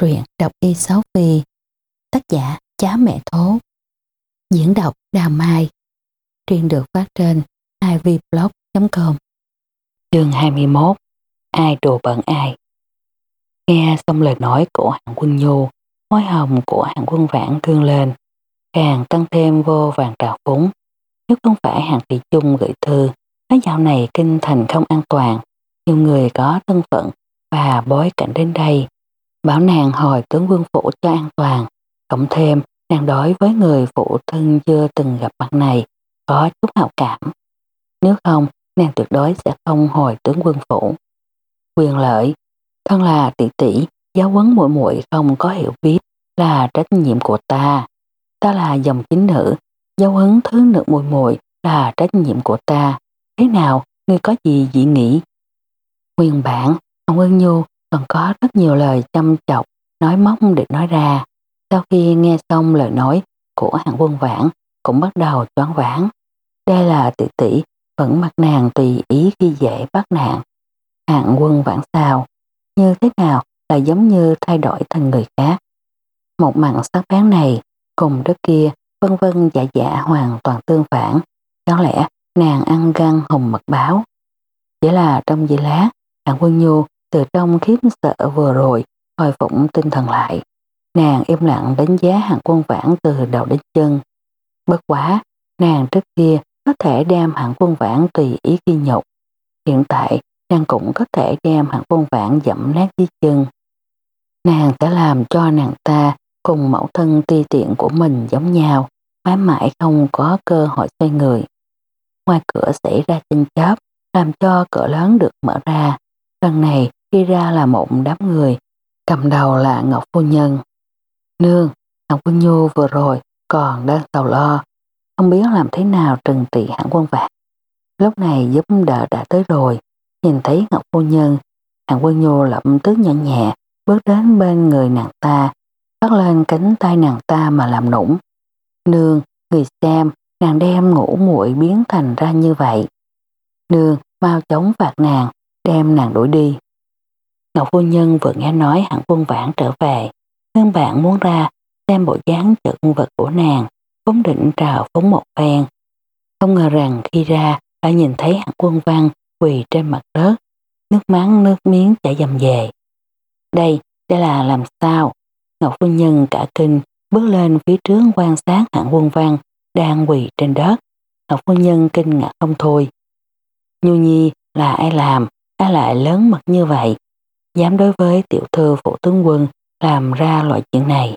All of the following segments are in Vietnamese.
truyện đọc y sáu phi, tác giả chá mẹ thố. Diễn đọc đào mai. Truyện được phát trên ivblog.com chương 21 ai đồ bận ai? Nghe xong lời nói của hạng quân nhu môi hồng của hạng quân vãn cương lên, càng tăng thêm vô vàng trào phúng. Nếu không phải hạng thị chung gửi thư nói dạo này kinh thành không an toàn, nhiều người có thân phận và bối cảnh đến đây Bảo nàng hồi tướng quân phủ cho an toàn, cộng thêm nàng đối với người phụ thân chưa từng gặp mặt này có chút hào cảm. Nếu không, nàng tuyệt đối sẽ không hồi tướng quân phủ. Quyền lợi, thân là tỷ tỷ, giáo huấn muội muội không có hiểu biết là trách nhiệm của ta. Ta là dòng chính nữ, giáo huấn thứ nữ muội muội là trách nhiệm của ta. Thế nào, ngươi có gì dị nghĩ? Nguyên bản, ông Ân Nhu còn có rất nhiều lời chăm chọc, nói móc để nói ra. Sau khi nghe xong lời nói của hạng quân vãn, cũng bắt đầu choáng vãn. Đây là tỷ tỷ vẫn mặt nàng tùy ý khi dễ bắt nạn. Hạng quân vãn sao? Như thế nào là giống như thay đổi thành người khác? Một mặn sắc bén này cùng đất kia vân vân dạ dạ hoàn toàn tương phản. Chẳng lẽ nàng ăn gan hùng mật báo? Chỉ là trong giây lát, hạng quân nhu từ trong khiếp sợ vừa rồi, hồi phục tinh thần lại. Nàng im lặng đánh giá hạng quân vãn từ đầu đến chân. Bất quá, nàng trước kia có thể đem hạng quân vãn tùy ý ghi nhục. Hiện tại, nàng cũng có thể đem hạng quân vãn dẫm nát dưới chân. Nàng sẽ làm cho nàng ta cùng mẫu thân ti tiện của mình giống nhau, mãi mãi không có cơ hội xoay người. Ngoài cửa xảy ra tranh chấp, làm cho cửa lớn được mở ra. Lần này, đi ra là một đám người, cầm đầu là Ngọc Phu Nhân. Nương, hạng Quân Nhu vừa rồi còn đang sầu lo, không biết làm thế nào trừng trị hãng quân vạn. Lúc này giúp đỡ đã tới rồi, nhìn thấy Ngọc Phu Nhân, hạng quân nhu lập tức nhỏ nhẹ, bước đến bên người nàng ta, bắt lên cánh tay nàng ta mà làm nũng. Nương, người xem, nàng đem ngủ muội biến thành ra như vậy. Nương, mau chống phạt nàng, đem nàng đuổi đi. Ngọc phu nhân vừa nghe nói hạng quân vãn trở về, nguyên bạn muốn ra xem bộ dáng chật vật của nàng, vốn định trào phóng một phen. Không ngờ rằng khi ra đã nhìn thấy hạng quân văn quỳ trên mặt đất, nước mắng nước miếng chảy dầm về. Đây, đây là làm sao? Ngọc phu nhân cả kinh bước lên phía trước quan sát hạng quân văn đang quỳ trên đất. Ngọc phu nhân kinh ngạc không thôi. Nhu Nhi là ai làm, ai lại lớn mật như vậy? Dám đối với tiểu thư phụ tướng quân làm ra loại chuyện này.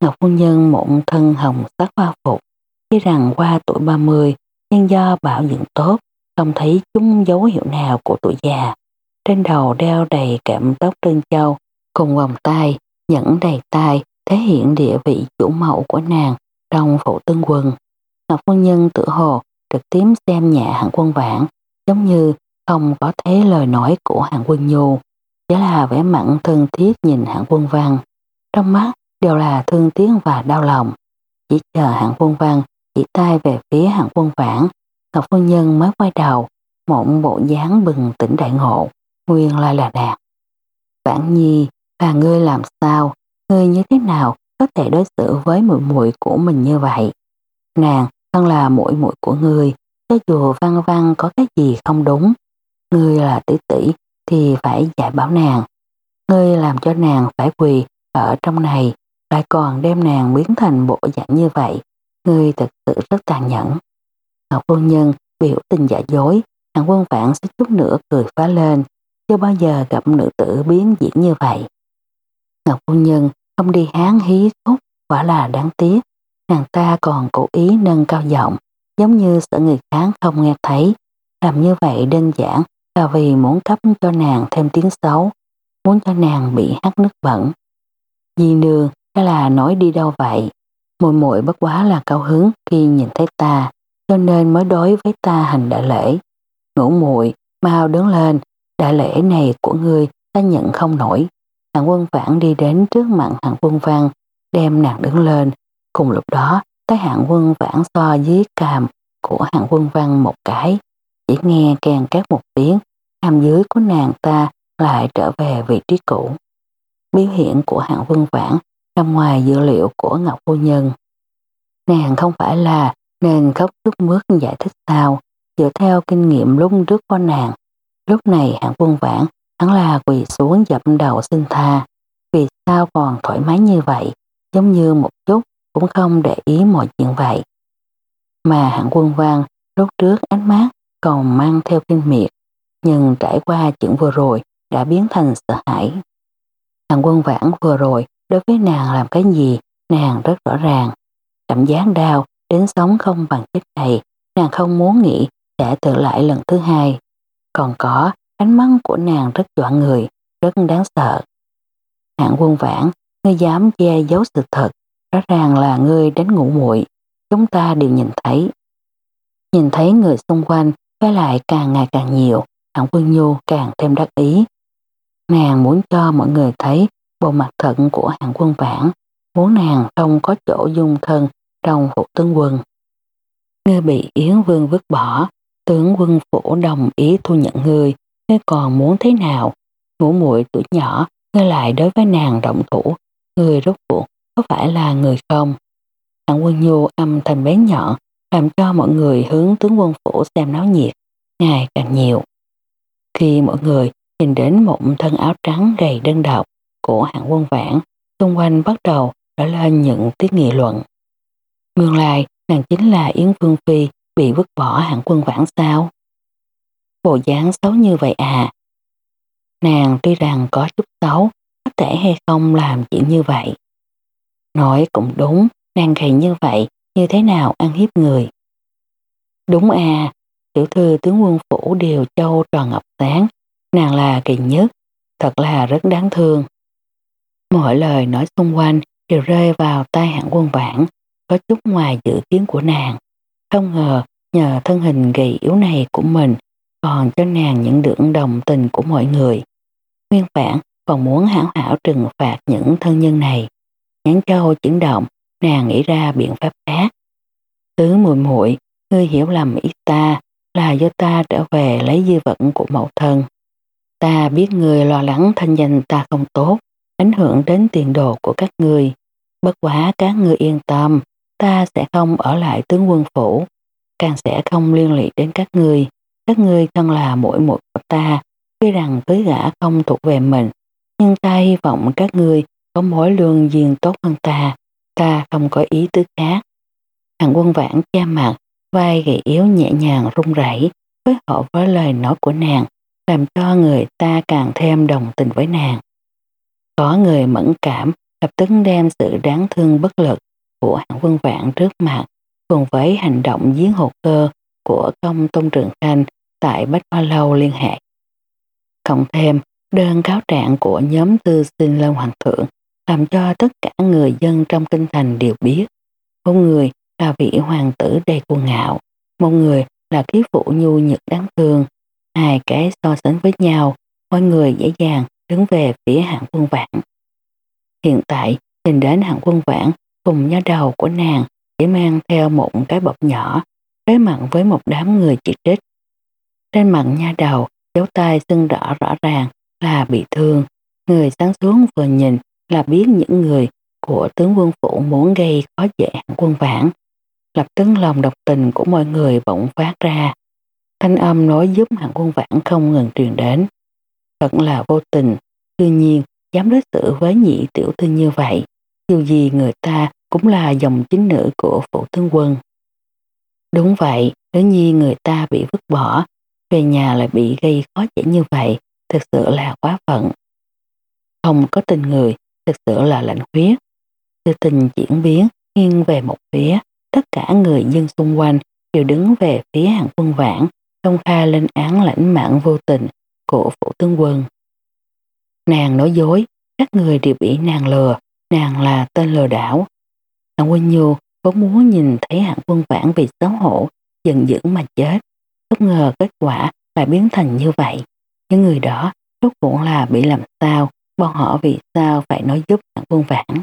Ngọc Phu Nhân mụn thân hồng sắc hoa phục, khi rằng qua tuổi 30 nhưng do bảo dưỡng tốt, không thấy chúng dấu hiệu nào của tuổi già. Trên đầu đeo đầy kẹm tóc trân châu, cùng vòng tay, nhẫn đầy tay thể hiện địa vị chủ mẫu của nàng trong phụ tướng quân. Ngọc Phu Nhân tự hồ trực tiếp xem nhẹ hạng quân vãn, giống như không có thấy lời nói của hạng quân nhu chỉ là vẻ mặn thân thiết nhìn hạng quân văn. Trong mắt đều là thương tiếc và đau lòng. Chỉ chờ hạng quân văn chỉ tay về phía hạng quân vãn, Ngọc Phu Nhân mới quay đầu, một bộ dáng bừng tỉnh đại ngộ, nguyên lai là nàng. Vãn nhi, là ngươi làm sao, ngươi như thế nào có thể đối xử với muội muội của mình như vậy? Nàng thân là muội muội của ngươi, cho dù văn văn có cái gì không đúng, ngươi là tỷ tỷ thì phải dạy bảo nàng. Ngươi làm cho nàng phải quỳ ở trong này, lại còn đem nàng biến thành bộ dạng như vậy. Ngươi thật sự rất tàn nhẫn. Ngọc Phu Nhân biểu tình giả dối, hàng quân vạn sẽ chút nữa cười phá lên, chưa bao giờ gặp nữ tử biến diễn như vậy. Ngọc Phu Nhân không đi hán hí khúc, quả là đáng tiếc. Nàng ta còn cố ý nâng cao giọng, giống như sợ người khác không nghe thấy. Làm như vậy đơn giản là vì muốn cấp cho nàng thêm tiếng xấu, muốn cho nàng bị hắt nước bẩn. Di nương hay là nói đi đâu vậy? Mùi muội bất quá là cao hứng khi nhìn thấy ta, cho nên mới đối với ta hành đại lễ. Ngủ muội mau đứng lên, đại lễ này của ngươi ta nhận không nổi. Hạng quân vãn đi đến trước mặt hạng quân văn, đem nàng đứng lên. Cùng lúc đó, tới hạng quân vãn so dưới càm của hạng quân văn một cái. Chỉ nghe càng các một tiếng, hàm dưới của nàng ta lại trở về vị trí cũ. biểu hiện của hạng vân vãn nằm ngoài dữ liệu của Ngọc Phu Nhân. Nàng không phải là nên khóc sức mướt giải thích sao, dựa theo kinh nghiệm lúc trước của nàng. Lúc này hạng quân vãn hắn là quỳ xuống dập đầu xin tha. Vì sao còn thoải mái như vậy, giống như một chút cũng không để ý mọi chuyện vậy. Mà hạng quân vang lúc trước ánh mắt còn mang theo kinh miệt, nhưng trải qua chuyện vừa rồi đã biến thành sợ hãi. Hạng quân vãn vừa rồi đối với nàng làm cái gì, nàng rất rõ ràng. Cảm giác đau đến sống không bằng chết này, nàng không muốn nghĩ sẽ tự lại lần thứ hai. Còn có, ánh mắt của nàng rất dọa người, rất đáng sợ. Hạng quân vãn, ngươi dám che giấu sự thật, rõ ràng là ngươi đánh ngủ muội chúng ta đều nhìn thấy. Nhìn thấy người xung quanh với lại càng ngày càng nhiều, hạng quân nhu càng thêm đắc ý. Nàng muốn cho mọi người thấy bộ mặt thật của hạng quân vãn, muốn nàng không có chỗ dung thân trong phủ tướng quân. Ngươi bị Yến Vương vứt bỏ, tướng quân phủ đồng ý thu nhận ngươi, ngươi còn muốn thế nào? Ngủ muội tuổi nhỏ, ngươi lại đối với nàng động thủ, ngươi rốt cuộc có phải là người không? Hạng quân nhu âm thanh bén nhọn, làm cho mọi người hướng tướng quân phủ xem náo nhiệt, ngày càng nhiều. Khi mọi người nhìn đến một thân áo trắng gầy đơn độc của hạng quân vãn, xung quanh bắt đầu đã lên những tiếng nghị luận. Nguyên lai, nàng chính là Yến Vương Phi bị vứt bỏ hạng quân vãn sao? Bộ dáng xấu như vậy à? Nàng tuy rằng có chút xấu, có thể hay không làm chuyện như vậy. Nói cũng đúng, nàng gầy như vậy, như thế nào ăn hiếp người? Đúng à, tiểu thư tướng quân phủ đều châu tròn ngọc sáng, nàng là kỳ nhất, thật là rất đáng thương. Mọi lời nói xung quanh đều rơi vào tai hạng quân vãn, có chút ngoài dự kiến của nàng. Không ngờ nhờ thân hình gầy yếu này của mình còn cho nàng những được đồng tình của mọi người. Nguyên bản còn muốn hảo hảo trừng phạt những thân nhân này. Nhãn châu chuyển động, nàng nghĩ ra biện pháp khác. Tứ muội muội ngươi hiểu lầm ý ta là do ta trở về lấy dư vận của mẫu thân. Ta biết người lo lắng thanh danh ta không tốt, ảnh hưởng đến tiền đồ của các ngươi. Bất quá các ngươi yên tâm, ta sẽ không ở lại tướng quân phủ, càng sẽ không liên lụy đến các ngươi. Các ngươi thân là mỗi một của ta, tuy rằng cưới gã không thuộc về mình, nhưng ta hy vọng các ngươi có mối lương duyên tốt hơn ta. Ta không có ý tứ khác. Hàng quân vãn che mặt, vai gầy yếu nhẹ nhàng run rẩy phối hợp với lời nói của nàng, làm cho người ta càng thêm đồng tình với nàng. Có người mẫn cảm, lập tức đem sự đáng thương bất lực của hạng quân vạn trước mặt, cùng với hành động giếng hồ cơ của công tôn trường khanh tại Bách Hoa Lâu liên hệ. Cộng thêm đơn cáo trạng của nhóm tư sinh Lâm Hoàng thượng làm cho tất cả người dân trong kinh thành đều biết. Một người là vị hoàng tử đầy cuồng ngạo, một người là khí phụ nhu nhược đáng thương. Hai cái so sánh với nhau, mọi người dễ dàng đứng về phía hạng quân vãn. Hiện tại, nhìn đến hạng quân vãn cùng nhá đầu của nàng chỉ mang theo một cái bọc nhỏ, đối mặt với một đám người chỉ trích. Trên mặt nha đầu, dấu tay xưng đỏ rõ ràng là bị thương. Người sáng xuống vừa nhìn là biết những người của tướng quân phủ muốn gây khó dễ hạng quân vãn. Lập tức lòng độc tình của mọi người bỗng phát ra. Thanh âm nói giúp hạng quân vãn không ngừng truyền đến. Thật là vô tình, tuy nhiên dám đối xử với nhị tiểu thư như vậy. Dù gì người ta cũng là dòng chính nữ của phụ tướng quân. Đúng vậy, nếu như người ta bị vứt bỏ, về nhà lại bị gây khó dễ như vậy, thực sự là quá phận. Không có tình người, thực sự là lạnh huyết. Sự tình diễn biến nghiêng về một phía, tất cả người dân xung quanh đều đứng về phía hàng quân vãn, công khai lên án lãnh mạng vô tình của phụ tướng quân. Nàng nói dối, các người đều bị nàng lừa, nàng là tên lừa đảo. Hạng quân Nhu vốn muốn nhìn thấy hạng quân vãn bị xấu hổ, giận dữ mà chết. Không ngờ kết quả lại biến thành như vậy. Những người đó rốt cuộc là bị làm sao, bọn họ vì sao phải nói giúp hạng Vương vãn.